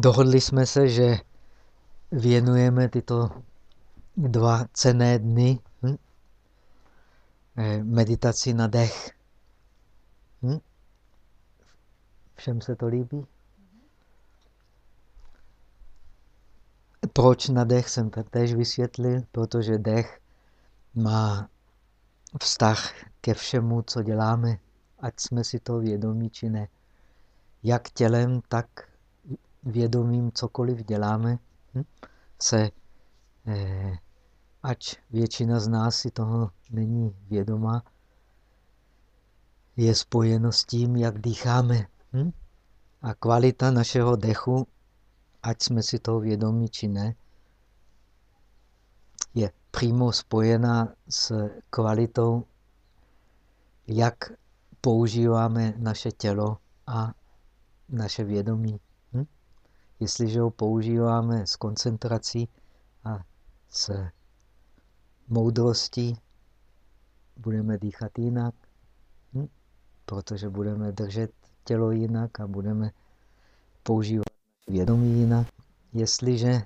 Dohodli jsme se, že věnujeme tyto dva cené dny hm? Eh, meditaci na dech. Hm? Všem se to líbí? Proč na dech jsem tež vysvětlil? Protože dech má vztah ke všemu, co děláme, ať jsme si to vědomí či ne. Jak tělem, tak vědomím cokoliv děláme, hm, se, eh, ač většina z nás si toho není vědoma, je spojeno s tím, jak dýcháme. Hm? A kvalita našeho dechu, ať jsme si toho vědomí či ne, je přímo spojená s kvalitou, jak používáme naše tělo a naše vědomí. Jestliže ho používáme s koncentrací a s moudrostí, budeme dýchat jinak, hm? protože budeme držet tělo jinak a budeme používat vědomí jinak. Jestliže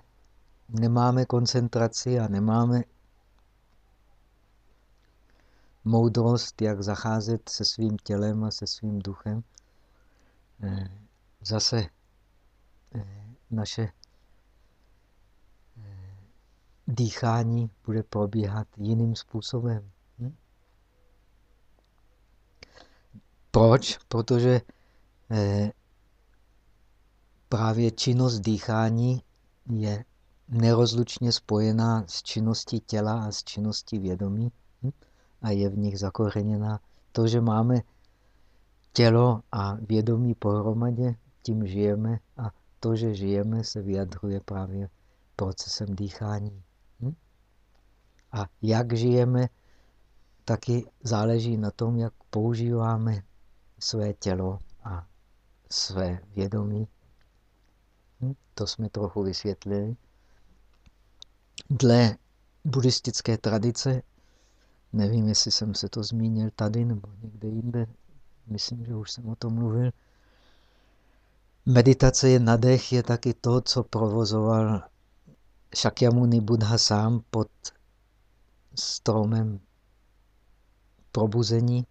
nemáme koncentraci a nemáme moudrost, jak zacházet se svým tělem a se svým duchem, eh, zase eh, naše eh, dýchání bude probíhat jiným způsobem. Hm? Proč? Protože právě činnost dýchání je nerozlučně spojená s činností těla a s činností vědomí hm? a je v nich zakořeněná. To, že máme tělo a vědomí pohromadě, tím žijeme a to, že žijeme, se vyjadruje právě procesem dýchání. Hm? A jak žijeme, taky záleží na tom, jak používáme své tělo a své vědomí. Hm? To jsme trochu vysvětlili. Dle buddhistické tradice, nevím, jestli jsem se to zmínil tady nebo někde jinde, myslím, že už jsem o tom mluvil, meditace je na dech je taky to, co provozoval Shakyamuni Buddha sám pod stromem probuzení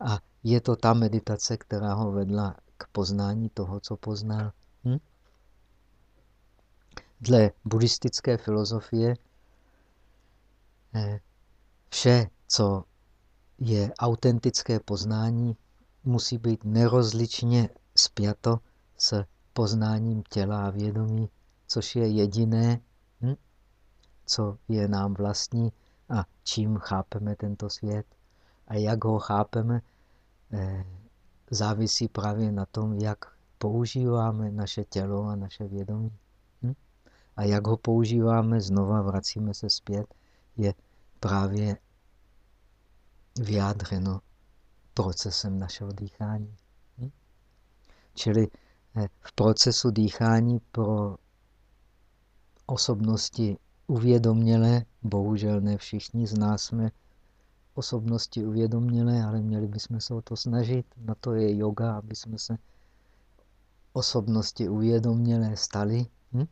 a je to ta meditace, která ho vedla k poznání toho, co poznal. Hm? Dle buddhistické filozofie eh, vše, co je autentické poznání, musí být nerozličně spjato s poznáním těla a vědomí, což je jediné, hm, co je nám vlastní a čím chápeme tento svět. A jak ho chápeme, eh, závisí právě na tom, jak používáme naše tělo a naše vědomí. Hm? A jak ho používáme, znova vracíme se zpět, je právě vyjádřeno procesem našeho dýchání. Hm? Čili v procesu dýchání pro osobnosti uvědomělé, bohužel ne všichni z nás jsme osobnosti uvědomělé, ale měli bychom se o to snažit. Na to je yoga, aby jsme se osobnosti uvědomělé stali. Hm?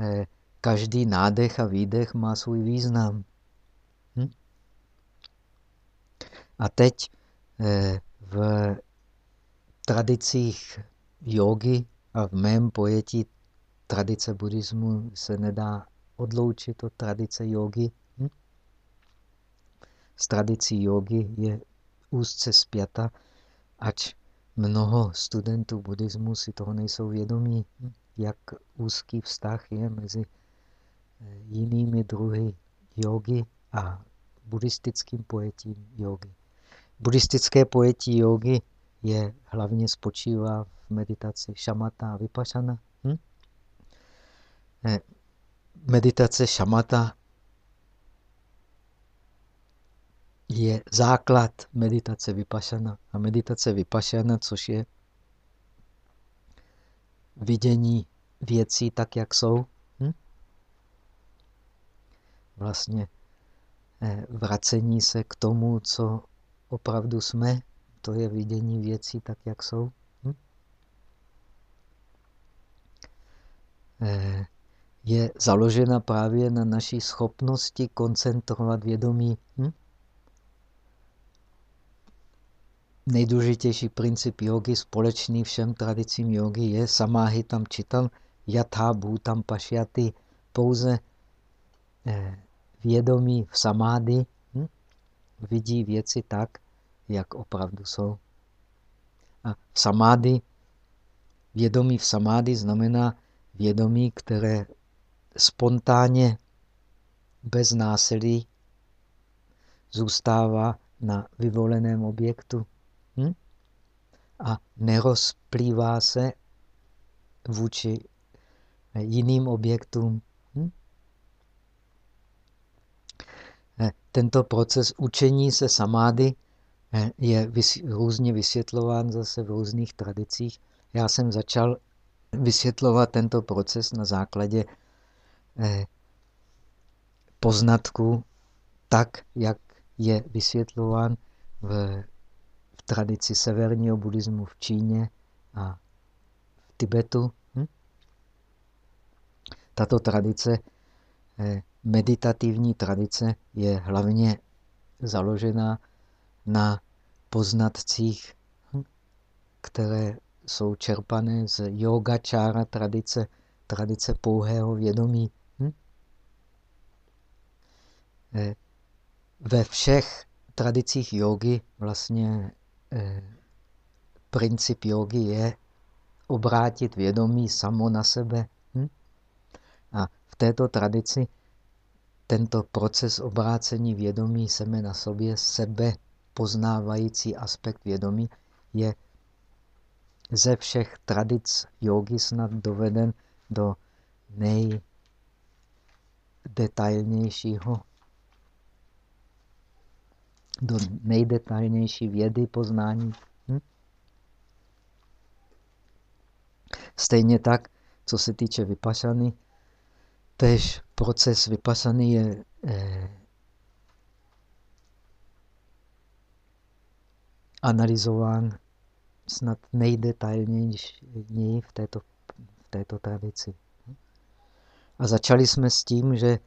Eh, každý nádech a výdech má svůj význam. Hm? A teď eh, v tradicích jogy a v mém pojetí tradice buddhismu se nedá odloučit od tradice jogy. Hm? S tradicí jogy je úzce spjata, ač mnoho studentů buddhismu si toho nejsou vědomí, hm? jak úzký vztah je mezi eh, jinými druhy jogy a buddhistickým pojetím jogy. Buddhistické pojetí jogy je hlavně spočívá v meditaci šamata a vypašana. Hm? Eh, meditace šamata je základ meditace vypašana. A meditace vypašana, což je vidění věcí tak, jak jsou, hm? vlastně eh, vracení se k tomu, co opravdu jsme, to je vidění věcí tak, jak jsou. Hm? Eh, je založena právě na naší schopnosti koncentrovat vědomí. Hm? Nejdůležitější princip jogy společný všem tradicím jogy je samáhy tam čital, jatá tam pašiaty, pouze eh, vědomí v samády vidí věci tak, jak opravdu jsou. A samády, vědomí v samády znamená vědomí, které spontánně, bez násilí, zůstává na vyvoleném objektu hm? a nerozplývá se vůči jiným objektům. Hm? Eh, tento proces učení se samády eh, je různě vysvětlován zase v různých tradicích. Já jsem začal vysvětlovat tento proces na základě eh, poznatku tak, jak je vysvětlován v, v tradici severního buddhismu v Číně a v Tibetu. Hm? Tato tradice, eh, meditativní tradice, je hlavně založena na poznatcích, které jsou čerpané z yogačára tradice, tradice pouhého vědomí. Hm? Eh, ve všech tradicích jogy vlastně eh, princip jogy je obrátit vědomí samo na sebe. Hm? A v této tradici tento proces obrácení vědomí sebe na sobě, sebe poznávající aspekt vědomí, je ze všech tradic jogy snad doveden do nejdetailnějšího, do nejdetailnější vědy poznání. Hm? Stejně tak, co se týče vypašany, tež proces vypasany je eh, analyzován snad nejdetailněji v této, v této tradici. A začali jsme s tím, že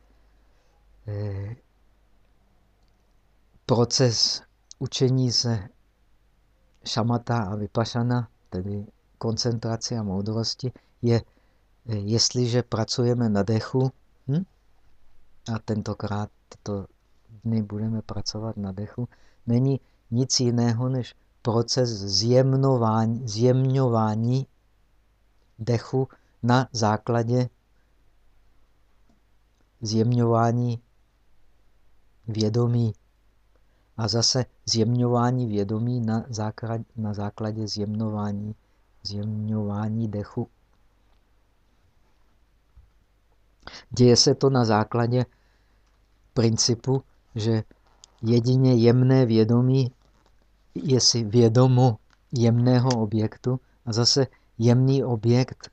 eh, proces učení se šamata a vypašana, tedy koncentrace a moudrosti, je, eh, jestliže pracujeme na dechu? A tentokrát tyto dny budeme pracovat na dechu, není nic jiného než proces zjemňování, zjemňování dechu na základě zjemňování vědomí. A zase zjemňování vědomí na, základ, na základě zjemňování, zjemňování dechu. Děje se to na základě principu, že jedině jemné vědomí je si vědomo jemného objektu a zase jemný objekt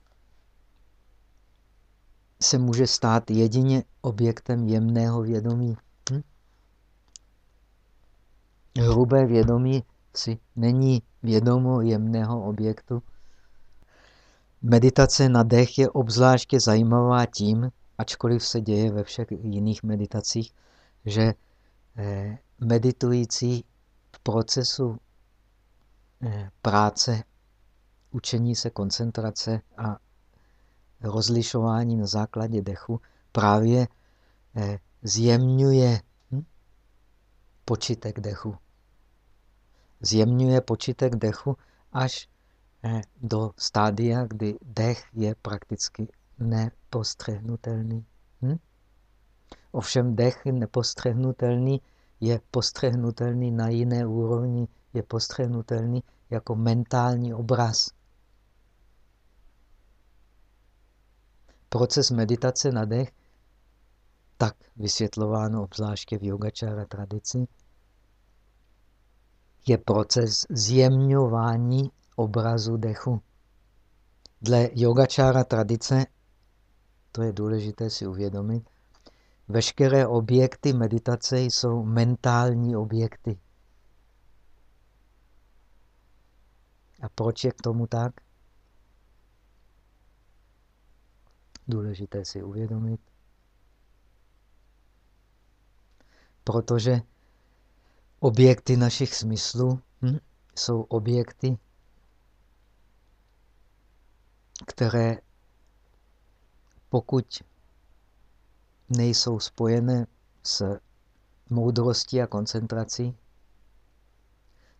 se může stát jedině objektem jemného vědomí. Hm? Hrubé vědomí si není vědomo jemného objektu. Meditace na dech je obzvláště zajímavá tím, ačkoliv se děje ve všech jiných meditacích, že eh, meditující procesu eh, práce, učení se koncentrace a rozlišování na základě dechu právě eh, zjemňuje hm, počitek dechu. Zjemňuje počitek dechu až do stádia, kdy dech je prakticky nepostřehnutelný. Hm? Ovšem dech nepostřehnutelný je postřehnutelný na jiné úrovni, je postřehnutelný jako mentální obraz. Proces meditace na dech, tak vysvětlováno obzvláště v yogačára tradici, je proces zjemňování obrazu dechu. Dle yogačára tradice, to je důležité si uvědomit, Veškeré objekty meditace jsou mentální objekty. A proč je k tomu tak? důležité si uvědomit. Protože objekty našich smyslů hm, jsou objekty, které pokud nejsou spojené s moudrostí a koncentrací,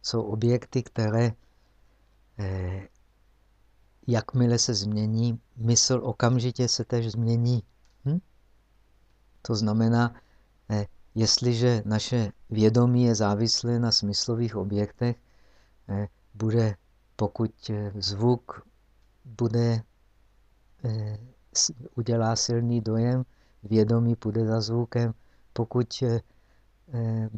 jsou objekty, které eh, jakmile se změní, mysl okamžitě se tež změní. Hm? To znamená, eh, jestliže naše vědomí je závislé na smyslových objektech, eh, bude, pokud eh, zvuk bude, eh, udělá silný dojem, vědomí půjde za zvukem. Pokud eh,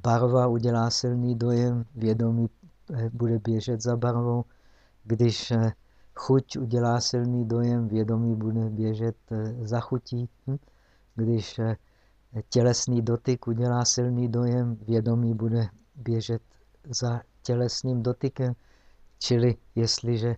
barva udělá silný dojem, vědomí eh, bude běžet za barvou. Když eh, chuť udělá silný dojem, vědomí bude běžet za chutí. Hm? Když tělesný dotyk udělá silný dojem, vědomí bude běžet za tělesným dotykem. Čili jestliže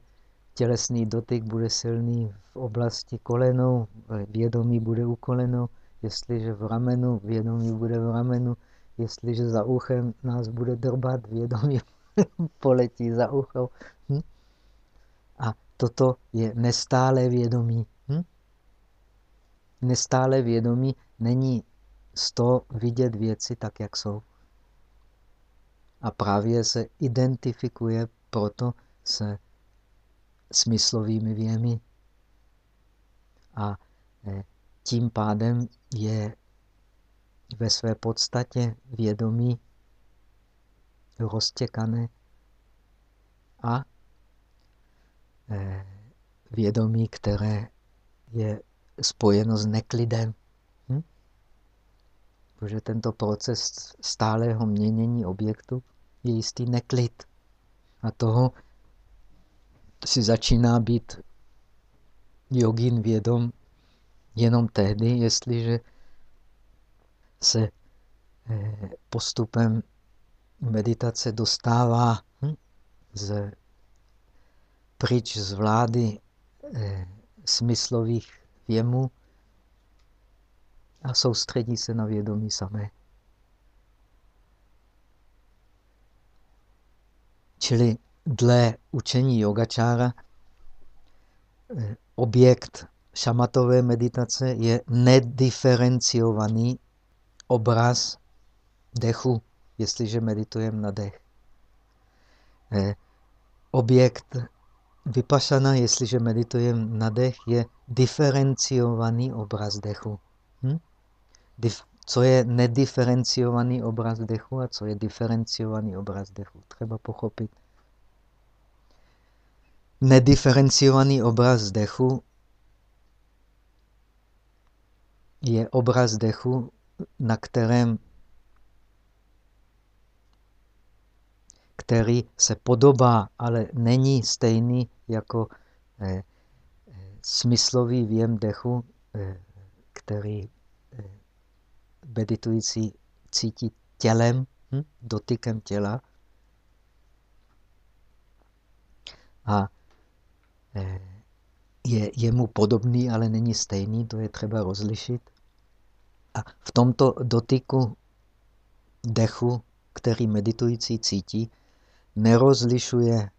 tělesný dotyk bude silný v oblasti kolenou, vědomí bude u kolenou, jestliže v ramenu, vědomí bude v ramenu, jestliže za uchem nás bude drbat, vědomí poletí za uchou. Hm? A toto je nestále vědomí. Hm? Nestále vědomí není z toho vidět věci tak, jak jsou. A právě se identifikuje proto se smyslovými věmi. A eh, tím pádem je ve své podstatě vědomí roztěkané a eh, vědomí, které je spojeno s neklidem. Hm? Protože tento proces stálého měnění objektu je jistý neklid. A toho si začíná být jogin vědom jenom tehdy, jestliže se eh, postupem meditace dostává hm, z, pryč z vlády eh, smyslových věmů a soustředí se na vědomí samé. Čili dle učení yogačára eh, objekt šamatové meditace je nediferenciovaný obraz dechu, jestliže meditujeme na dech. Eh, objekt vypašana, jestliže meditujeme na dech, je diferenciovaný obraz dechu. Hm? Co je nediferenciovaný obraz dechu a co je diferenciovaný obraz dechu? Třeba pochopit. Nediferenciovaný obraz dechu je obraz dechu, na kterém který se podobá, ale není stejný jako eh, eh, smyslový věm dechu, eh, který eh, meditující cítí tělem, hm, dotykem těla. A je, je mu podobný, ale není stejný, to je třeba rozlišit. A v tomto dotyku dechu, který meditující cítí, nerozlišuje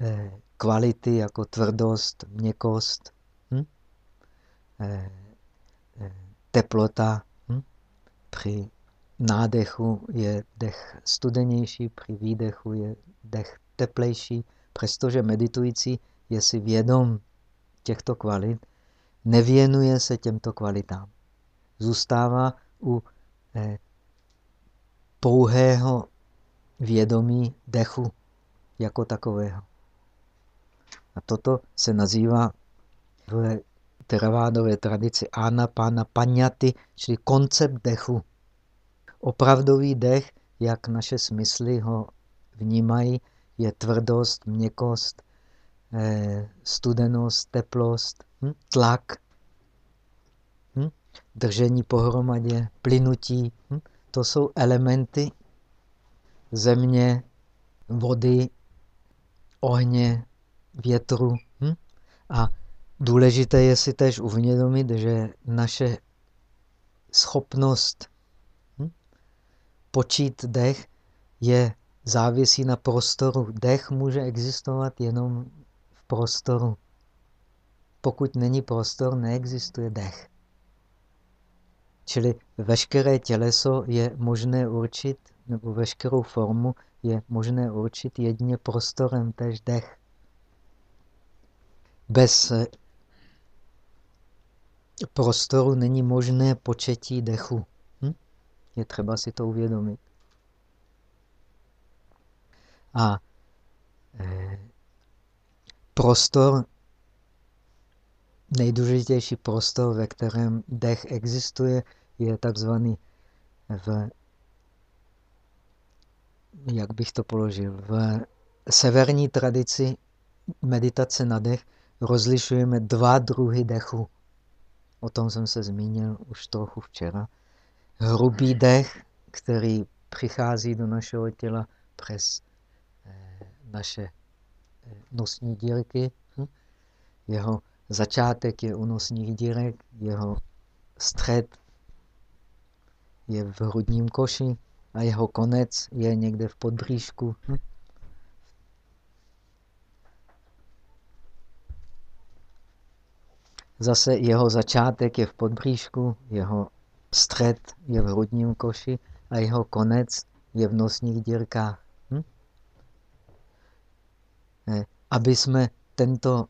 eh, kvality jako tvrdost, měkost, hm? eh, eh, teplota. Hm? Při nádechu je dech studenější, při výdechu je dech teplejší. Přestože meditující je si vědom těchto kvalit, nevěnuje se těmto kvalitám zůstává u eh, pouhého vědomí dechu jako takového. A toto se nazývá v teravádové tradici anapana paňaty, čili koncept dechu. Opravdový dech, jak naše smysly ho vnímají, je tvrdost, měkost, studenost, teplost, hm, tlak, držení pohromadě, plynutí. Hm? To jsou elementy země, vody, ohně, větru. Hm? A důležité je si tež uvědomit, že naše schopnost hm, počít dech je závisí na prostoru. Dech může existovat jenom prostoru. Pokud není prostor, neexistuje dech. Čili veškeré těleso je možné určit, nebo veškerou formu je možné určit jedině prostorem, tež dech. Bez eh, prostoru není možné početí dechu. Hm? Je třeba si to uvědomit. A eh, prostor, nejdůležitější prostor, ve kterém dech existuje, je takzvaný v, jak bych to položil, v severní tradici meditace na dech rozlišujeme dva druhy dechu. O tom jsem se zmínil už trochu včera. Hrubý dech, který přichází do našeho těla přes eh, naše nosní dírky. Hm? Jeho začátek je u nosních dírek, jeho střed je v hrudním koši a jeho konec je někde v podbříšku. Hm? Zase jeho začátek je v podbříšku, jeho střed je v hrudním koši a jeho konec je v nosních dírkách. Hm? Eh, aby jsme tento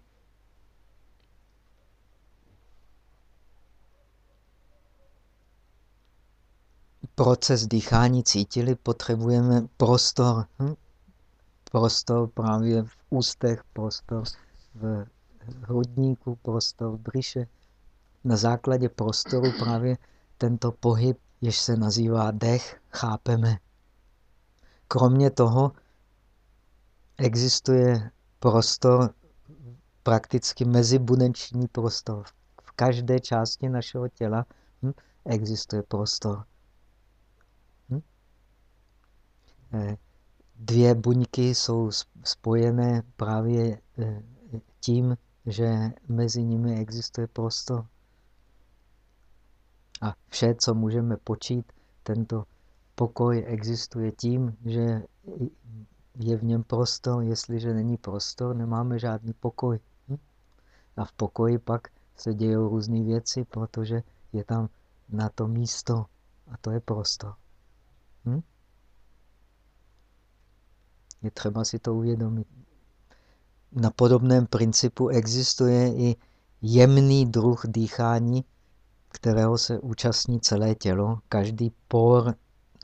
proces dýchání cítili, potřebujeme prostor. Hm? Prostor právě v ústech, prostor v hrudníku, prostor v břiše. Na základě prostoru právě tento pohyb, jež se nazývá dech, chápeme. Kromě toho existuje prostor, prakticky mezibuneční prostor. V každé části našeho těla hm, existuje prostor. Hm? Eh, dvě buňky jsou spojené právě eh, tím, že mezi nimi existuje prostor. A vše, co můžeme počít, tento pokoj existuje tím, že je v něm prostor. Jestliže není prostor, nemáme žádný pokoj. Hm? A v pokoji pak se dějí různé věci, protože je tam na to místo a to je prostor. Hm? Je třeba si to uvědomit na podobném principu existuje i jemný druh dýchání, kterého se účastní celé tělo. Každý por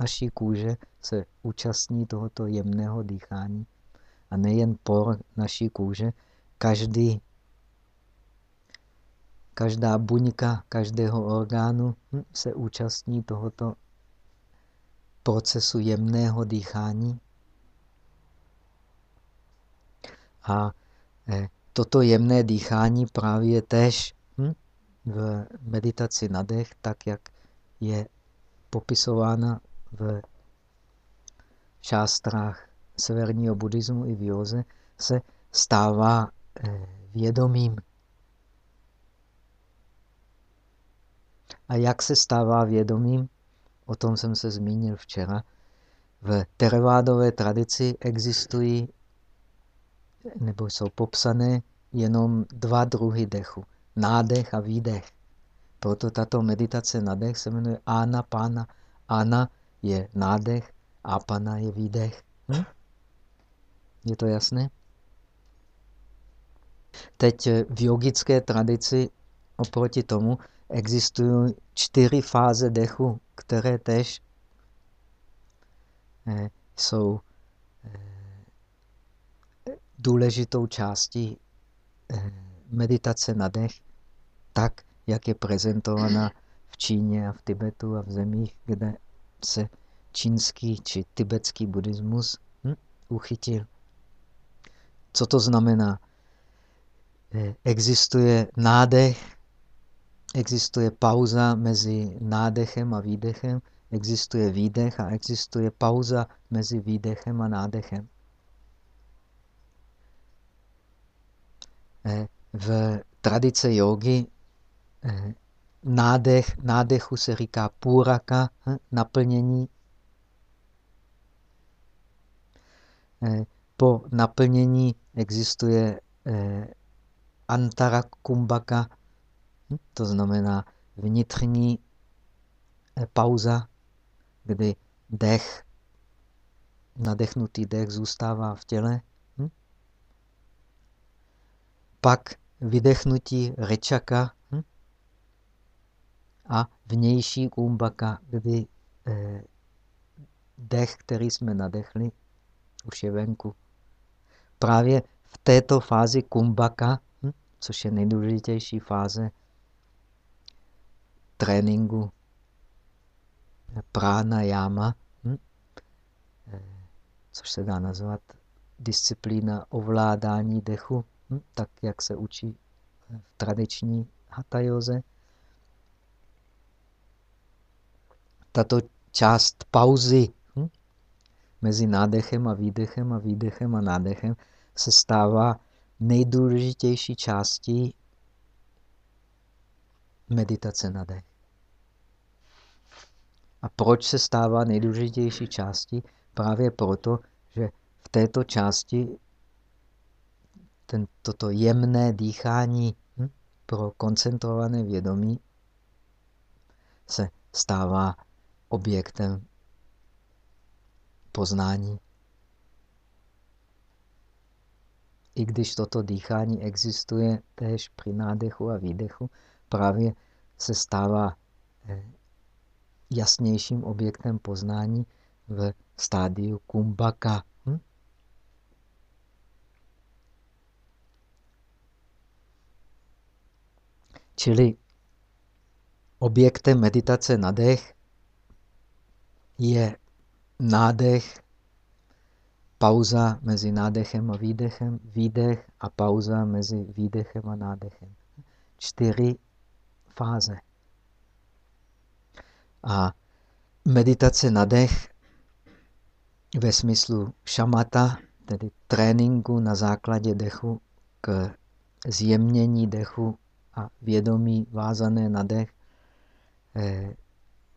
naší kůže se účastní tohoto jemného dýchání. A nejen por naší kůže, každý, každá buňka každého orgánu se účastní tohoto procesu jemného dýchání. A eh, toto jemné dýchání právě tež hm, v meditaci na dech, tak jak je popisována v šástrách severního buddhismu i v józe, se stává eh, vědomým. A jak se stává vědomým? O tom jsem se zmínil včera. V teravádové tradici existují nebo jsou popsané jenom dva druhy dechu. Nádech a výdech. Proto tato meditace na dech se jmenuje Ana Pána. Ana je nádech, Apana je výdech. Hm? Je to jasné? Teď v yogické tradici oproti tomu existují čtyři fáze dechu, které tež eh, jsou důležitou částí eh, meditace na dech, tak, jak je prezentovaná v Číně a v Tibetu a v zemích, kde se čínský či tibetský buddhismus hm, uchytil. Co to znamená? Eh, existuje nádech, existuje pauza mezi nádechem a výdechem, existuje výdech a existuje pauza mezi výdechem a nádechem. Eh, v tradice jogy eh, nádech, nádechu se říká půraka, hm, naplnění. Po naplnění existuje eh, antara kumbaka, hm, to znamená vnitřní pauza, kdy dech, nadechnutý dech zůstává v těle. Hm? Pak vydechnutí rečaka hm? a vnější kumbaka, kdy eh, dech, který jsme nadechli, už je venku. Právě v této fázi kumbaka, hm? což je nejdůležitější fáze tréninku prána jáma, hm? Eh, což se dá nazvat disciplína ovládání dechu, hm? tak jak se učí v tradiční hatajoze. Tato část pauzy? Mezi nádechem a výdechem a výdechem a nádechem se stává nejdůležitější částí meditace na dech. A proč se stává nejdůležitější částí? Právě proto, že v této části ten, toto jemné dýchání hm, pro koncentrované vědomí se stává objektem poznání. I když toto dýchání existuje též při nádechu a výdechu, právě se stává eh, jasnějším objektem poznání v stádiu kumbaka. Hm? Čili objektem meditace na dech je nádech, pauza mezi nádechem a výdechem, výdech a pauza mezi výdechem a nádechem. Čtyři fáze. A meditace na dech ve smyslu šamata, tedy tréninku na základě dechu k zjemnění dechu a vědomí vázané na dech, eh,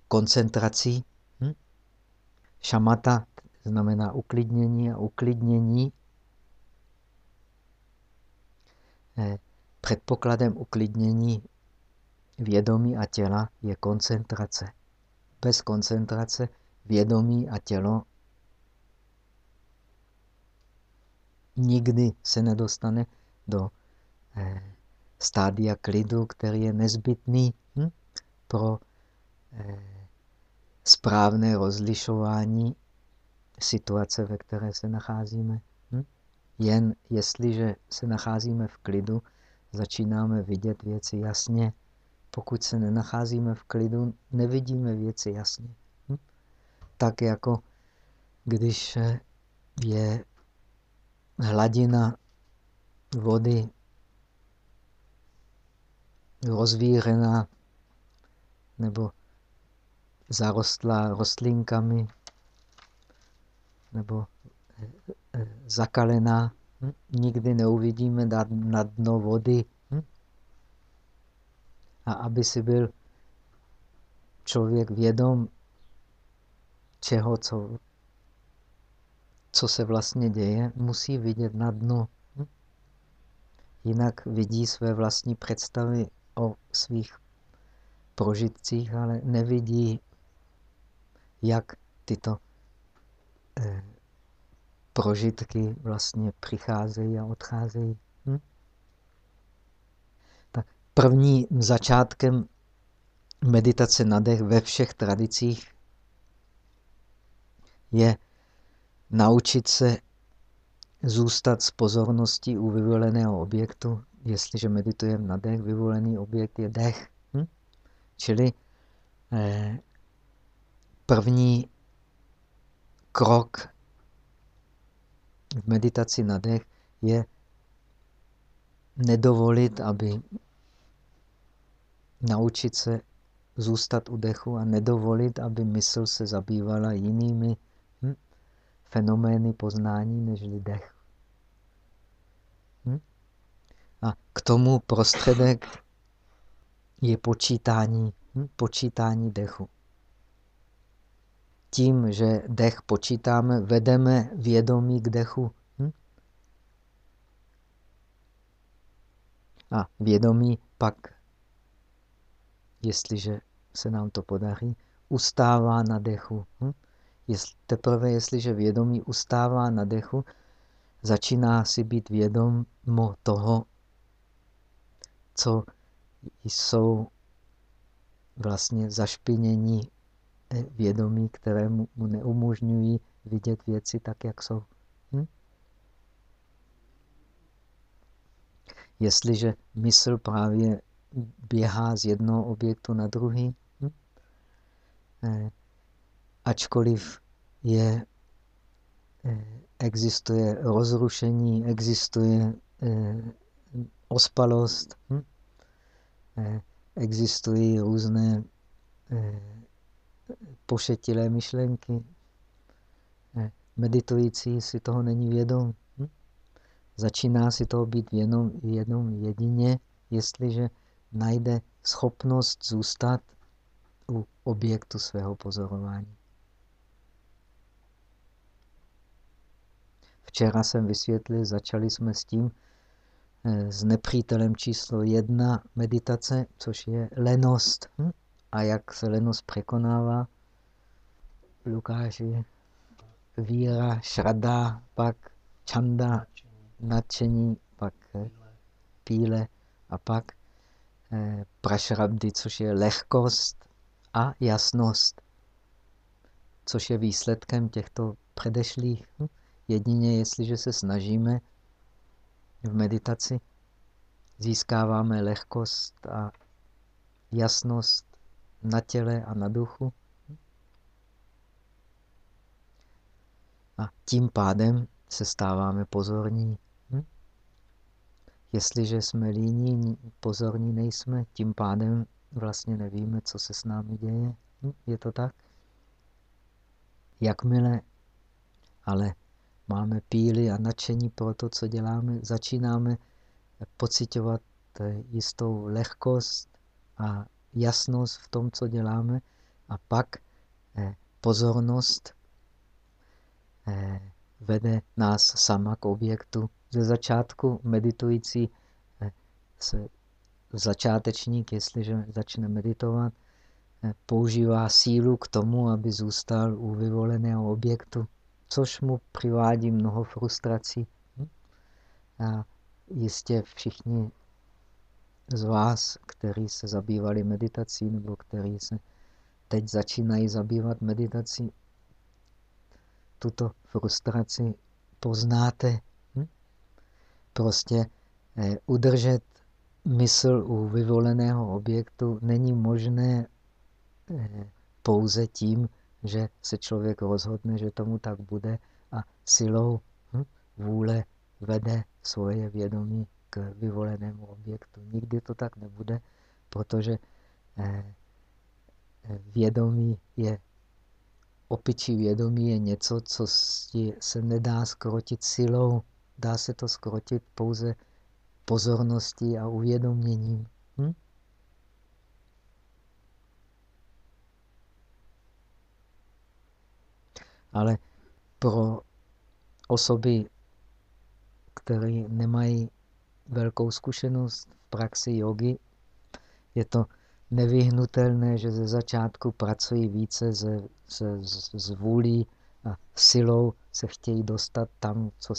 koncentrací. Šamata znamená uklidnění a uklidnění. Eh, předpokladem uklidnění vědomí a těla je koncentrace bez koncentrace vědomí a tělo nikdy se nedostane do eh, stádia klidu, který je nezbytný hm, pro eh, správné rozlišování situace, ve které se nacházíme. Hm? Jen jestliže se nacházíme v klidu, začínáme vidět věci jasně, pokud se nenacházíme v klidu, nevidíme věci jasně. Hm? Tak jako když je hladina vody rozvířená nebo zarostlá rostlinkami nebo eh, eh, zakalená, hm? nikdy neuvidíme na dno vody, a aby si byl člověk vědom čeho, co, co se vlastně děje, musí vidět na dno. Hm? Jinak vidí své vlastní představy o svých prožitcích, ale nevidí, jak tyto eh, prožitky vlastně přicházejí a odcházejí. Hm? prvním začátkem meditace na dech ve všech tradicích je naučit se zůstat s pozorností u vyvoleného objektu. Jestliže meditujeme na dech, vyvolený objekt je dech. Hm? Čili eh, první krok v meditaci na dech je nedovolit, aby naučit se zůstat u dechu a nedovolit, aby mysl se zabývala jinými hm, fenomény poznání než dech. Hm? A k tomu prostředek je počítání, hm? počítání dechu. Tím, že dech počítáme, vedeme vědomí k dechu. Hm? A vědomí pak, jestliže se nám to podaří, ustává na dechu. Hm? Teprve jestliže vědomí ustává na dechu, začíná si být vědomo toho, co jsou vlastně zašpinění vědomí, které mu neumožňují vidět věci tak, jak jsou. Hm? Jestliže mysl právě běhá z jednoho objektu na druhý, hm? eh, ačkoliv je, eh, existuje rozrušení, existuje eh, ospalost, hm? existují různé pošetilé myšlenky. Meditující si toho není vědom. Hm? Začíná si toho být vědom, vědom jedině, jestliže najde schopnost zůstat u objektu svého pozorování. Včera jsem vysvětlil, začali jsme s tím, eh, s nepřítelem číslo jedna meditace, což je lenost. Hm? A jak se lenost překonává? Lukáši, víra, šrada, pak čanda, nadšení, pak eh, píle a pak eh, prašrabdy, což je lehkost a jasnost, což je výsledkem těchto předešlých. Hm? Jedině jestliže se snažíme v meditaci, získáváme lehkost a jasnost na těle a na duchu. A tím pádem se stáváme pozorní. Hm? Jestliže jsme líní, pozorní nejsme, tím pádem vlastně nevíme, co se s námi děje. Hm? Je to tak? Jakmile ale máme píly a nadšení pro to, co děláme, začínáme pocitovat jistou lehkost a jasnost v tom, co děláme a pak eh, pozornost vede nás sama k objektu. Ze začátku meditující eh, se začátečník, jestliže začne meditovat, používá sílu k tomu, aby zůstal u vyvoleného objektu což mu přivádí mnoho frustrací. Hm? A jistě všichni z vás, kteří se zabývali meditací nebo kteří se teď začínají zabývat meditací, tuto frustraci poznáte. Hm? Prostě eh, udržet mysl u vyvoleného objektu není možné eh, pouze tím, že se člověk rozhodne, že tomu tak bude a silou hm, vůle vede svoje vědomí k vyvolenému objektu. Nikdy to tak nebude, protože eh, eh vědomí je, opičí vědomí je něco, co se nedá skrotit silou. Dá se to skrotit pouze pozorností a uvědoměním. Hm? Ale pro osoby, které nemají velkou zkušenost v praxi jogy, je to nevyhnutelné, že ze začátku pracují více ze, ze, z vůlí a silou se chtějí dostat tam, co,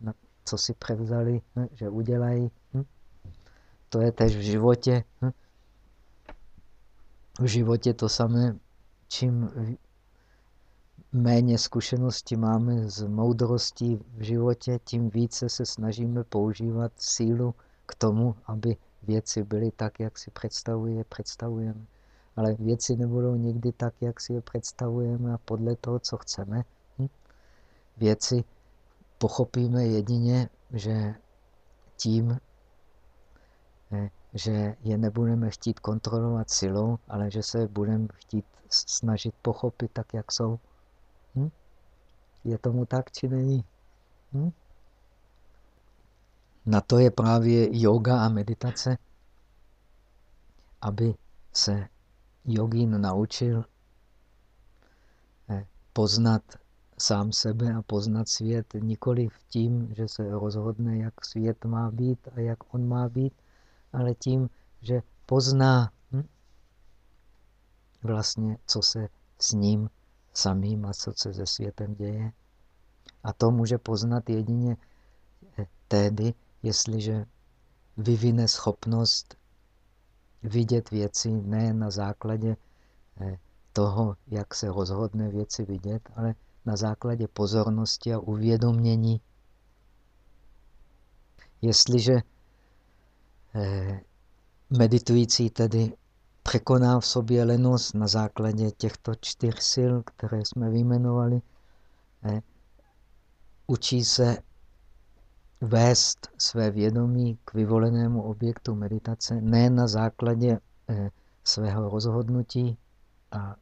na, co si převzali, hm, že udělají. Hm? To je tež v životě. Hm? V životě to samé, čím méně zkušenosti máme z moudrostí v životě, tím více se snažíme používat sílu k tomu, aby věci byly tak, jak si představuje, představujeme. Ale věci nebudou nikdy tak, jak si je představujeme a podle toho, co chceme. Hm? Věci pochopíme jedině, že tím, eh, že je nebudeme chtít kontrolovat silou, ale že se budeme chtít snažit pochopit tak, jak jsou. Je tomu tak, či není? Hm? Na to je právě yoga a meditace, aby se jogín naučil eh, poznat sám sebe a poznat svět nikoli v tím, že se rozhodne, jak svět má být a jak on má být, ale tím, že pozná hm, vlastně, co se s ním samým a co se se světem děje. A to může poznat jedině eh, tehdy, jestliže vyvine schopnost vidět věci ne na základě eh, toho, jak se rozhodne věci vidět, ale na základě pozornosti a uvědomění. Jestliže eh, meditující tedy překoná v sobě lenost na základě těchto čtyř sil, které jsme vyjmenovali, eh, učí se vést své vědomí k vyvolenému objektu meditace ne na základě eh, svého rozhodnutí a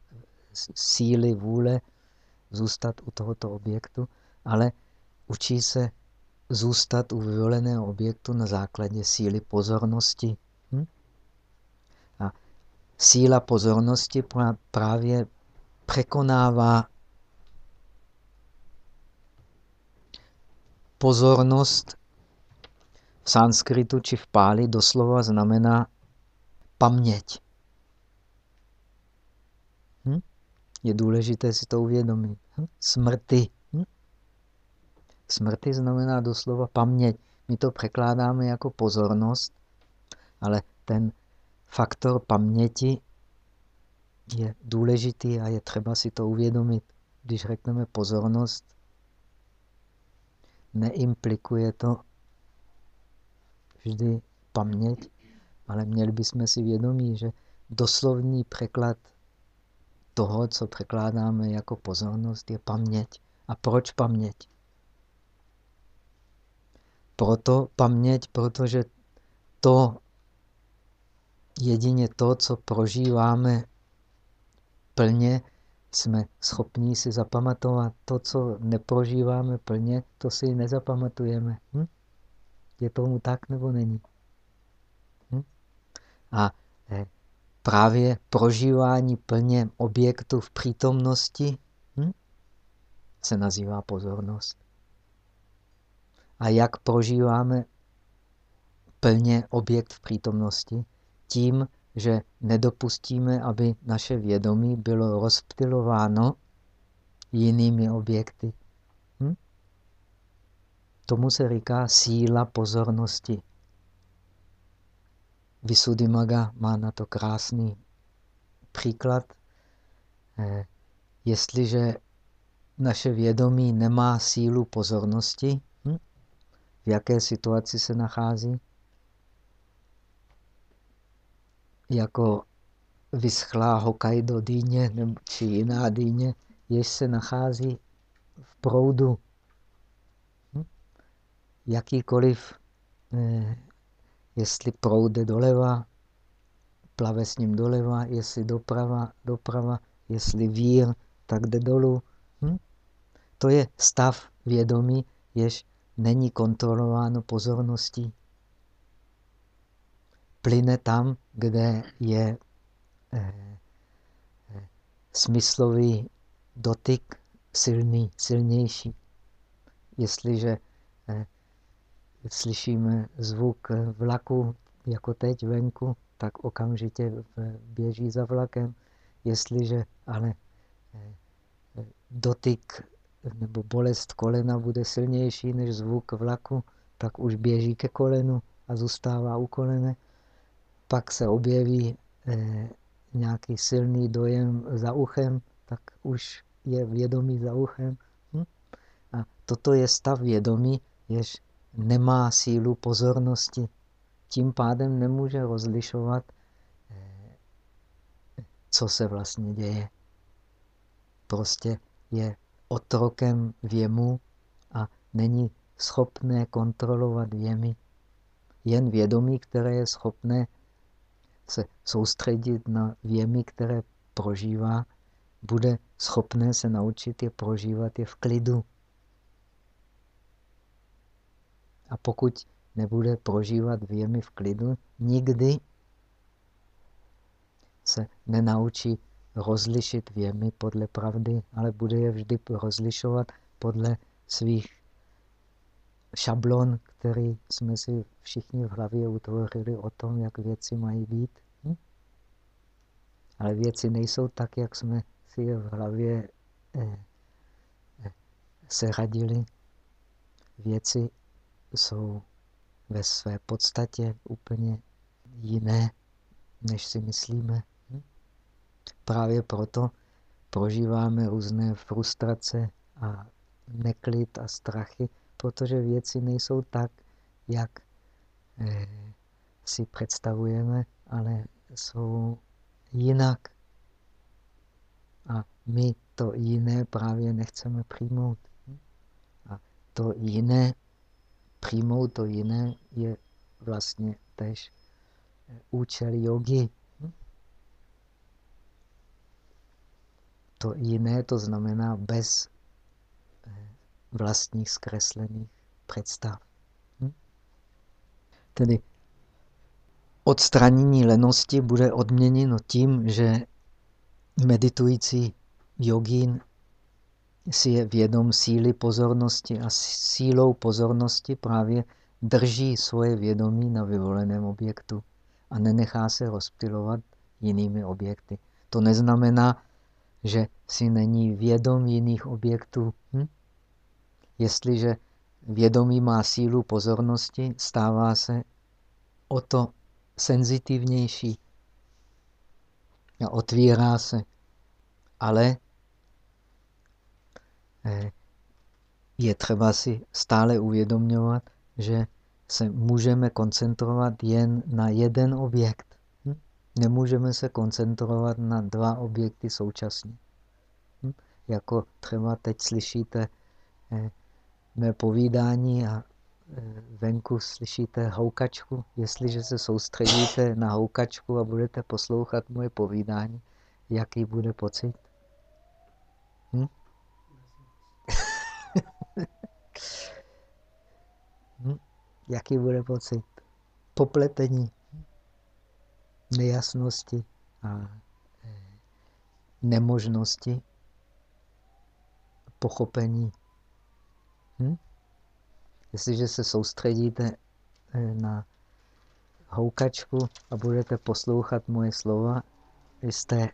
síly vůle zůstat u tohoto objektu, ale učí se zůstat u vyvoleného objektu na základě síly pozornosti. Hm? A síla pozornosti právě překonává pozornost v sanskritu či v páli doslova znamená paměť. Hm? Je důležité si to uvědomit. Hm? Smrty. Hm? Smrty znamená doslova paměť. My to překládáme jako pozornost, ale ten faktor paměti je důležitý a je třeba si to uvědomit. Když řekneme pozornost, neimplikuje to vždy paměť, ale měli bychom si vědomí, že doslovný překlad toho, co překládáme jako pozornost, je paměť. A proč paměť? Proto paměť, protože to jedině to, co prožíváme plně, jsme schopní si zapamatovat. To, co neprožíváme plně, to si nezapamatujeme. Hm? Je tomu tak nebo není? Hm? A eh, právě prožívání plně objektu v přítomnosti hm? se nazývá pozornost. A jak prožíváme plně objekt v přítomnosti? Tím, že nedopustíme, aby naše vědomí bylo rozptilováno jinými objekty. Hm? Tomu se říká síla pozornosti. Visuddhimaga má na to krásný příklad. Eh, jestliže naše vědomí nemá sílu pozornosti, hm? v jaké situaci se nachází, jako vyschlá Hokkaido dýně či jiná dýně, jež se nachází v proudu. Hm? Jakýkoliv, eh, jestli proud jde doleva, plave s ním doleva, jestli doprava, doprava, jestli vír, tak jde dolů. Hm? To je stav vědomí, jež není kontrolováno pozorností plyne tam, kde je eh, eh, smyslový dotyk silný, silnější. Jestliže eh, slyšíme zvuk vlaku, jako teď venku, tak okamžitě běží za vlakem. Jestliže ale dotyk nebo bolest kolena bude silnější než zvuk vlaku, tak už běží ke kolenu a zůstává u kolene pak se objeví eh, nějaký silný dojem za uchem, tak už je vědomí za uchem. Hm? A toto je stav vědomí, jež nemá sílu pozornosti. Tím pádem nemůže rozlišovat, eh, co se vlastně děje. Prostě je otrokem věmu a není schopné kontrolovat věmy. Jen vědomí, které je schopné se soustředit na věmy, které prožívá, bude schopné se naučit je prožívat je v klidu. A pokud nebude prožívat věmy v klidu, nikdy se nenaučí rozlišit věmy podle pravdy, ale bude je vždy rozlišovat podle svých šablon, který jsme si všichni v hlavě utvořili o tom, jak věci mají být. Hm? Ale věci nejsou tak, jak jsme si je v hlavě eh, eh, seradili. Věci jsou ve své podstatě úplně jiné, než si myslíme. Hm? Právě proto prožíváme různé frustrace a neklid a strachy, protože věci nejsou tak, jak eh, si představujeme, ale jsou jinak. A my to jiné právě nechceme přijmout. A to jiné, přijmout to jiné, je vlastně tež eh, účel jogy. To jiné, to znamená bez vlastních zkreslených představ. Hm? Tedy odstranění lenosti bude odměněno tím, že meditující jogín si je vědom síly pozornosti a sílou pozornosti právě drží svoje vědomí na vyvoleném objektu a nenechá se rozptilovat jinými objekty. To neznamená, že si není vědom jiných objektů. Hm? Jestliže vědomí má sílu pozornosti, stává se o to senzitivnější a otvírá se. Ale eh, je třeba si stále uvědomňovat, že se můžeme koncentrovat jen na jeden objekt. Hm? Nemůžeme se koncentrovat na dva objekty současně. Hm? Jako třeba teď slyšíte eh, mé povídání a e, venku slyšíte houkačku. Jestliže se soustředíte na houkačku a budete poslouchat moje povídání, jaký bude pocit? Hm? hm? Jaký bude pocit? Popletení, nejasnosti a e, nemožnosti pochopení Hm? Jestliže se soustředíte eh, na houkačku a budete poslouchat moje slova, jste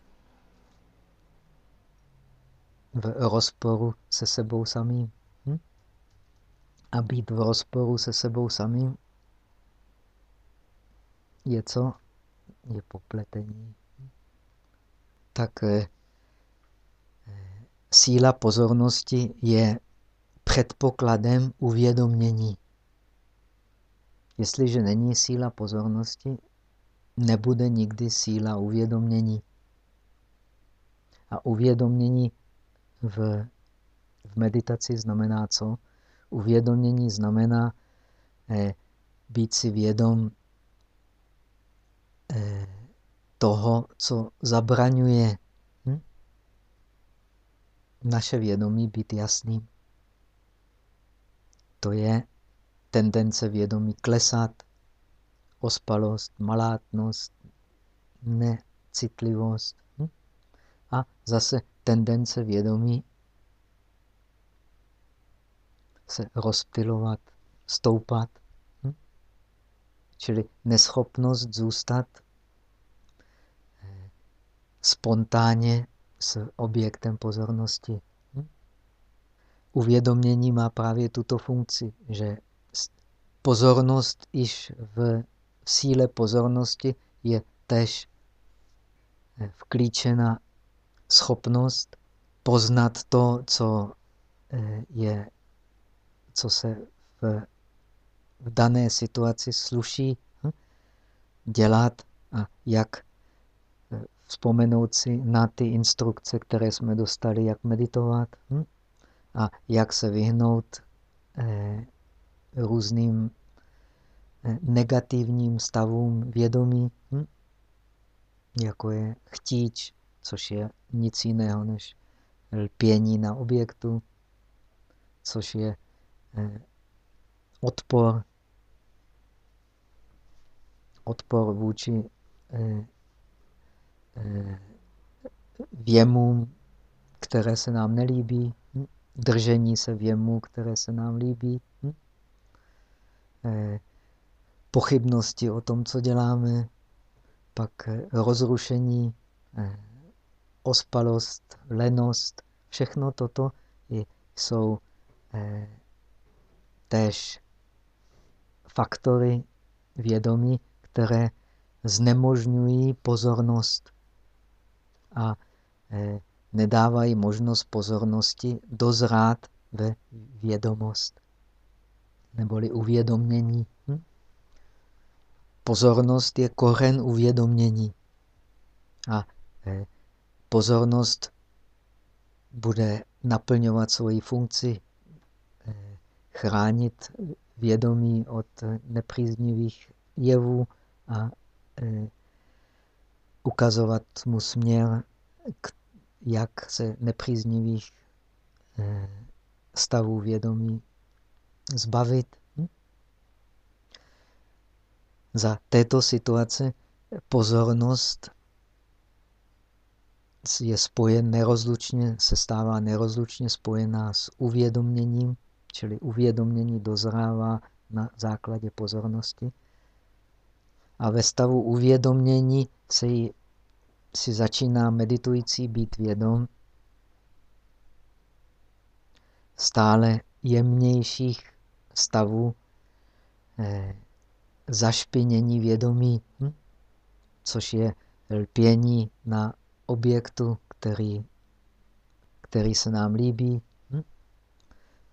v rozporu se sebou samým. Hm? A být v rozporu se sebou samým je co? Je popletení. Tak eh, eh síla pozornosti je předpokladem uvědomění. Jestliže není síla pozornosti, nebude nikdy síla uvědomění. A uvědomění v, v meditaci znamená co? Uvědomění znamená eh, být si vědom eh, toho, co zabraňuje hm? naše vědomí být jasným to je tendence vědomí klesat, ospalost, malátnost, necitlivost. Hm? A zase tendence vědomí se rozptilovat, stoupat. Hm? Čili neschopnost zůstat eh, spontánně s objektem pozornosti uvědomění má právě tuto funkci, že pozornost již v síle pozornosti je tež eh, vklíčena schopnost poznat to, co eh, je, co se v, v dané situaci sluší hm, dělat a jak eh, vzpomenout si na ty instrukce, které jsme dostali, jak meditovat. Hm? A jak se vyhnout eh, různým eh, negativním stavům vědomí, hm? jako je chtíč, což je nic jiného než lpění na objektu, což je eh, odpor, odpor vůči věmům, které se nám nelíbí? Držení se věmů, které se nám líbí, hm? eh, pochybnosti o tom, co děláme, pak rozrušení, ospalost, lenost, všechno toto jsou též faktory vědomí, které znemožňují pozornost a eh, nedávají možnost pozornosti dozrát ve vědomost, neboli uvědomění. Hm? Pozornost je koren uvědomění. A eh, pozornost bude naplňovat svoji funkci, eh, chránit vědomí od nepříznivých jevů a e, ukazovat mu směr, k, jak se nepříznivých e, stavů vědomí zbavit. Hm? Za této situace pozornost je spojen nerozlučně, se stává nerozlučně spojená s uvědoměním, čili uvědomění dozrává na základě pozornosti. A ve stavu uvědomění se jí, si začíná meditující být vědom stále jemnějších stavů eh, zašpinění vědomí, hm? což je lpění na objektu, který, který se nám líbí, hm?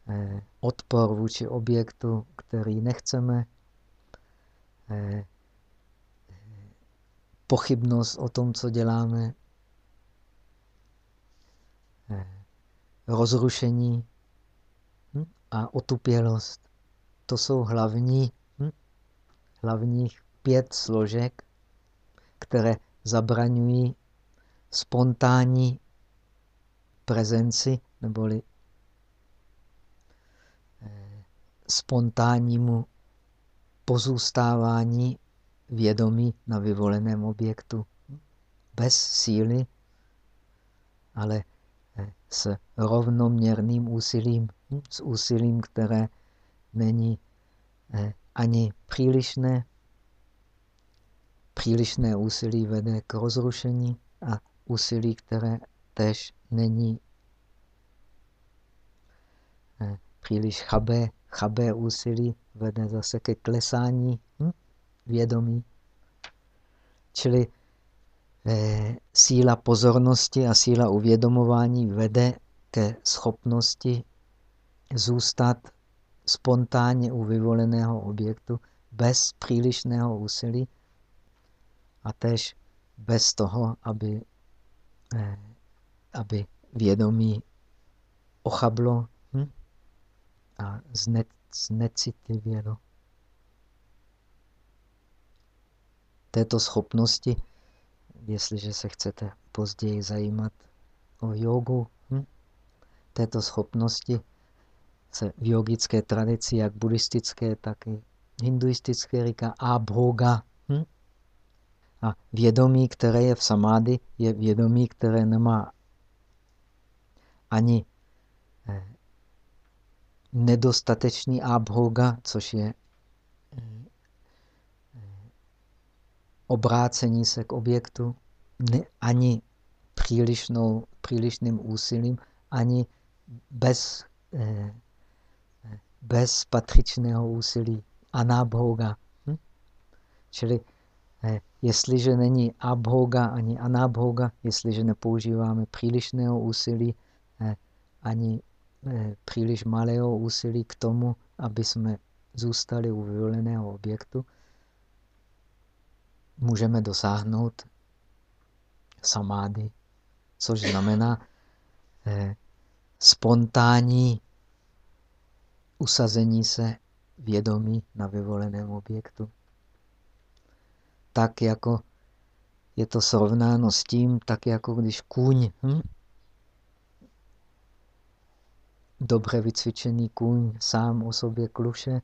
eh, odpor vůči objektu, který nechceme, eh, pochybnost o tom, co děláme, eh, rozrušení hm, a otupělost. To jsou hlavní, hm, hlavních pět složek, které zabraňují spontánní prezenci, neboli eh, spontánnímu pozůstávání vědomí na vyvoleném objektu. Bez síly, ale eh, s rovnoměrným úsilím, s úsilím, které není eh, ani přílišné. Přílišné úsilí vede k rozrušení a úsilí, které tež není eh, příliš chabé, chabé úsilí vede zase ke klesání hm? Vědomí. Čili eh, síla pozornosti a síla uvědomování vede ke schopnosti zůstat spontánně u vyvoleného objektu bez přílišného úsilí a tež bez toho, aby, eh, aby vědomí ochablo hm? a zne, znecitlivělo. Této schopnosti, jestliže se chcete později zajímat o jogu, hm? této schopnosti se v yogické tradici, jak buddhistické, tak i hinduistické, říká abhoga. Hm? A vědomí, které je v samády, je vědomí, které nemá ani eh, nedostatečný abhoga, což je obrácení se k objektu, ani přílišnou, přílišným úsilím, ani bez, eh, bez patřičného úsilí. Anabhoga. Hm? Čili eh, jestliže není abhoga ani anabhoga, jestliže nepoužíváme přílišného úsilí, eh, ani příliš malého úsilí k tomu, aby jsme zůstali u vyvoleného objektu, můžeme dosáhnout samády, což znamená eh, spontánní usazení se vědomí na vyvoleném objektu. Tak jako je to srovnáno s tím, tak jako když kůň, hm? dobře vycvičený kůň sám o sobě kluše?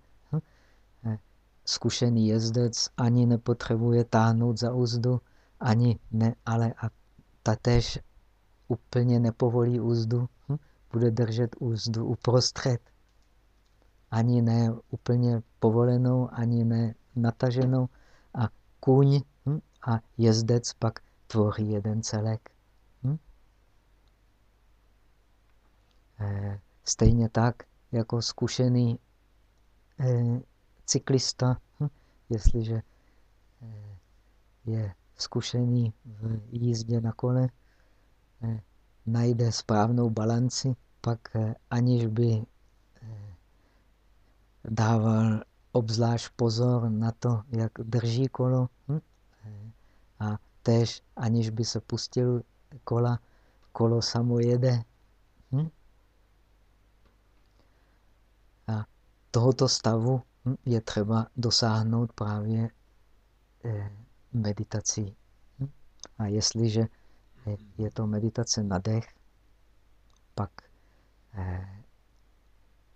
Zkušený jezdec ani nepotřebuje táhnout za úzdu, ani ne, ale a tatéž úplně nepovolí úzdu, hm? bude držet úzdu uprostřed. Ani ne úplně povolenou, ani ne nataženou. A kůň hm? a jezdec pak tvoří jeden celek. Hm? E, stejně tak, jako zkušený e, cyklista, hm? jestliže e, je zkušený v jízdě na kole, eh, najde správnou balanci, pak eh, aniž by eh, dával obzvlášť pozor na to, jak drží kolo hm? a tež aniž by se pustil kola, kolo samo jede. Hm? A tohoto stavu je třeba dosáhnout právě meditací. Hm? A jestliže je to meditace na dech, pak eh,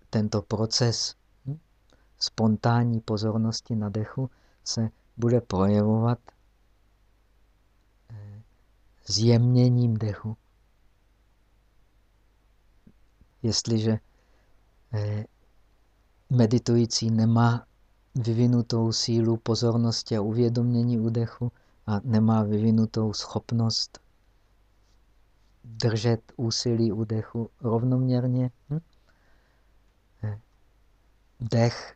tento proces hm, spontánní pozornosti na dechu se bude projevovat eh, zjemněním dechu. Jestliže eh, meditující nemá vyvinutou sílu pozornosti a uvědomění údechu a nemá vyvinutou schopnost držet úsilí údechu rovnoměrně. Hm? Eh, dech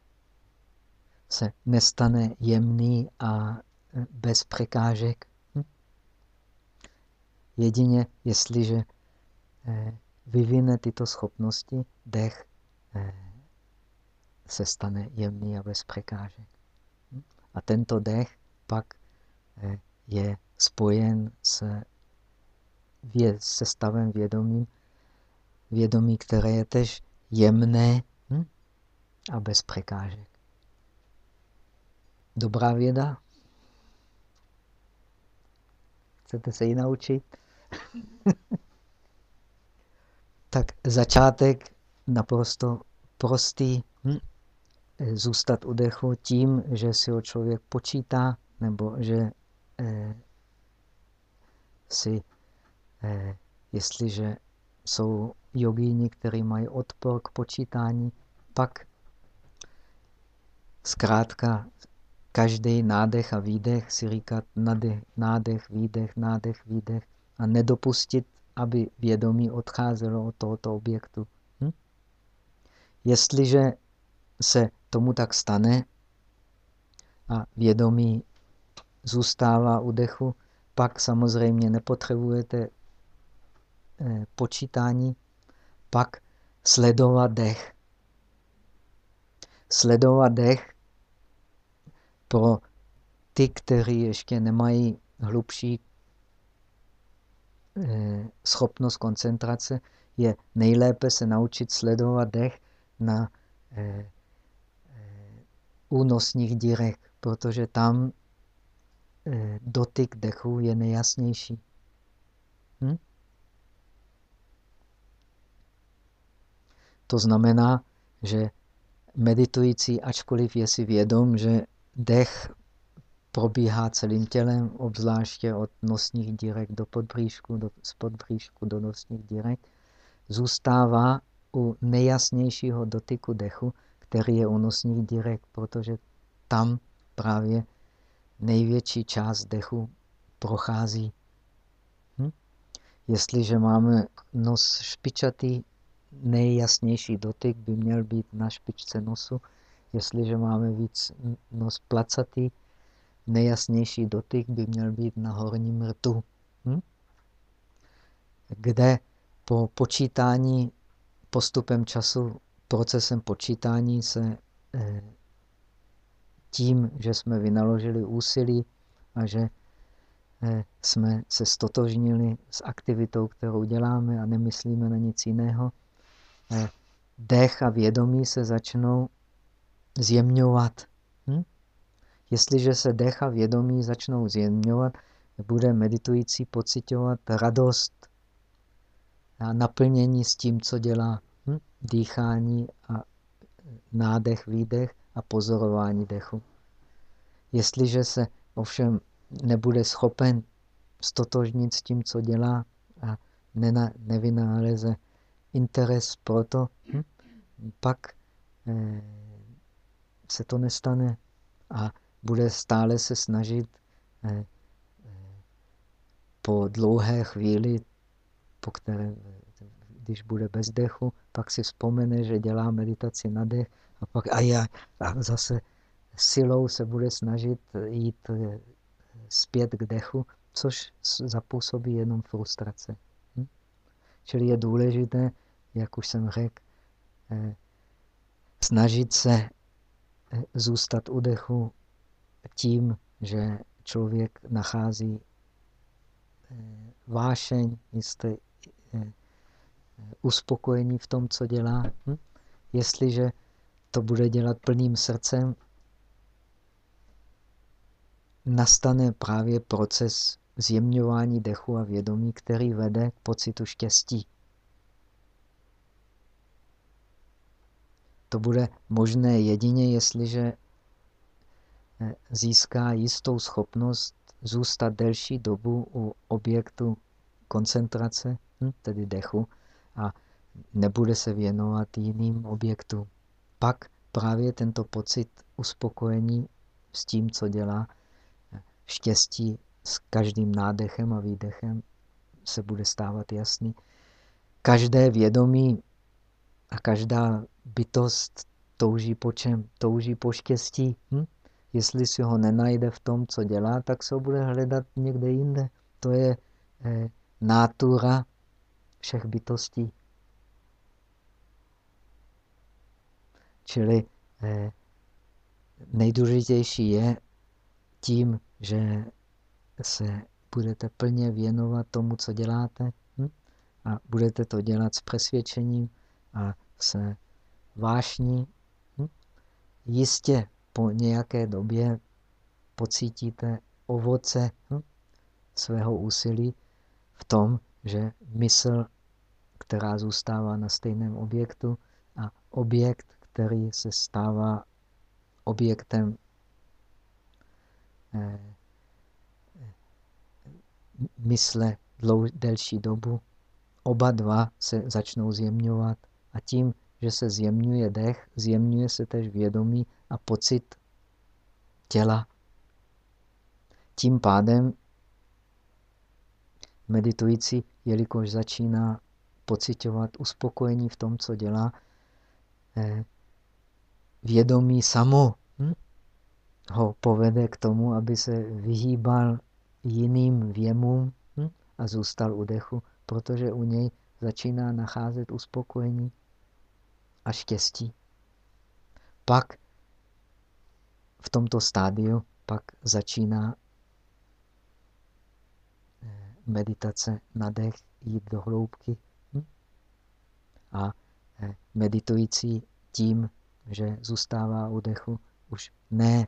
se nestane jemný a eh, bez překážek. Hm? Jedině, jestliže eh, vyvine tyto schopnosti, dech se stane jemný a bez překážek. A tento dech pak eh, je spojen s se stavem vědomí, vědomí, které je tež jemné hm? a bez překážek. Dobrá věda? Chcete se ji naučit? tak začátek naprosto prostý. Hm? Zůstat u dechu tím, že si ho člověk počítá, nebo že eh, si, eh, jestliže jsou jogíni, kteří mají odpor k počítání, pak zkrátka každý nádech a výdech si říkat nádech, nádech, výdech, nádech, výdech a nedopustit, aby vědomí odcházelo od tohoto objektu. Hm? Jestliže se tomu tak stane a vědomí zůstává u dechu, pak samozřejmě nepotřebujete eh, počítání, pak sledovat dech. Sledovat dech pro ty, kteří ještě nemají hlubší eh, schopnost koncentrace, je nejlépe se naučit sledovat dech na eh, únosních dírek, protože tam eh, dotyk dechu je nejasnější. Hm? To znamená, že meditující, ačkoliv je si vědom, že dech probíhá celým tělem, obzvláště od nosních dírek do podbříšku, do, z podbříšku do nosních dírek, zůstává u nejjasnějšího dotyku dechu, který je u nosních dírek, protože tam právě největší část dechu prochází. Hm? Jestliže máme nos špičatý, nejjasnější dotyk by měl být na špičce nosu. Jestliže máme víc nos placatý, nejjasnější dotyk by měl být na horním rtu. Hm? Kde po počítání postupem času procesem počítání se eh, tím, že jsme vynaložili úsilí a že eh, jsme se stotožnili s aktivitou, kterou děláme a nemyslíme na nic jiného, eh, dech a vědomí se začnou zjemňovat. Hm? Jestliže se dech a vědomí začnou zjemňovat, bude meditující pocitovat radost a naplnění s tím, co dělá. Hm? Dýchání a nádech, výdech a pozorování dechu. Jestliže se ovšem nebude schopen stotožnit s tím, co dělá a nevynáleze interes pro to, hm? pak eh, se to nestane a bude stále se snažit eh, po dlouhé chvíli, po které, když bude bez dechu, pak si vzpomene, že dělá meditaci na dech a pak a já a zase silou se bude snažit jít eh, zpět k dechu, což zapůsobí jenom frustrace. Hm? Čili je důležité, jak už jsem řekl, snažit se zůstat u dechu tím, že člověk nachází eh, vášeň, jisté eh, uspokojení v tom, co dělá. Hm? Jestliže to bude dělat plným srdcem, nastane právě proces zjemňování dechu a vědomí, který vede k pocitu štěstí. To bude možné jedině, jestliže eh, získá jistou schopnost zůstat delší dobu u objektu koncentrace, hm, tedy dechu, a nebude se věnovat jiným objektům. Pak právě tento pocit uspokojení s tím, co dělá, štěstí s každým nádechem a výdechem se bude stávat jasný. Každé vědomí a každá bytost touží po čem? Touží po štěstí. Hm? Jestli si ho nenajde v tom, co dělá, tak se ho bude hledat někde jinde. To je eh, nátura všech bytostí. Čili eh, nejdůležitější je tím, že se budete plně věnovat tomu, co děláte hm? a budete to dělat s přesvědčením a se vášní. Hm? Jistě po nějaké době pocítíte ovoce hm? svého úsilí v tom, že mysl, která zůstává na stejném objektu a objekt, který se stává objektem eh, mysle dlou, delší dobu, oba dva se začnou zjemňovat a tím že se zjemňuje dech, zjemňuje se tež vědomí a pocit těla. Tím pádem meditující, jelikož začíná pocitovat uspokojení v tom, co dělá, eh, vědomí samo hm, ho povede k tomu, aby se vyhýbal jiným věmům hm, a zůstal u dechu, protože u něj začíná nacházet uspokojení a štěstí. Pak v tomto stádiu pak začíná meditace na dech jít do hloubky. Hm? A eh, meditující tím, že zůstává u dechu, už ne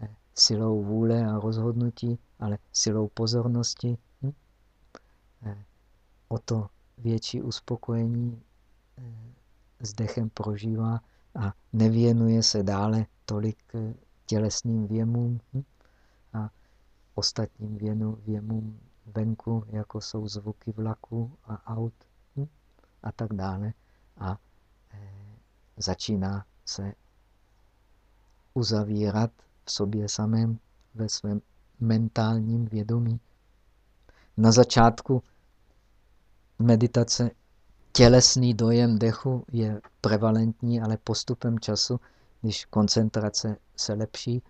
eh, silou vůle a rozhodnutí, ale silou pozornosti, hm? o to větší uspokojení s dechem prožívá a nevěnuje se dále tolik eh, tělesným věmům hm? a ostatním věnu, věmům venku, jako jsou zvuky vlaku a aut hm? a tak dále. A e, začíná se uzavírat v sobě samém, ve svém mentálním vědomí. Na začátku meditace tělesný dojem dechu je prevalentní, ale postupem času, když koncentrace se lepší,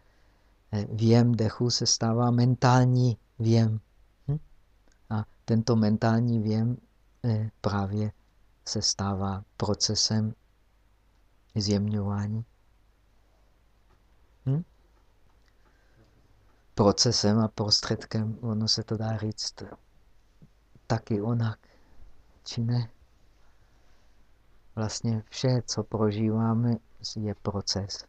eh, věm dechu se stává mentální věm. Tento mentální věm eh, právě se stává procesem zjemňování. Hm? Procesem a prostředkem, ono se to dá říct taky onak, či ne? Vlastně vše, co prožíváme, je proces.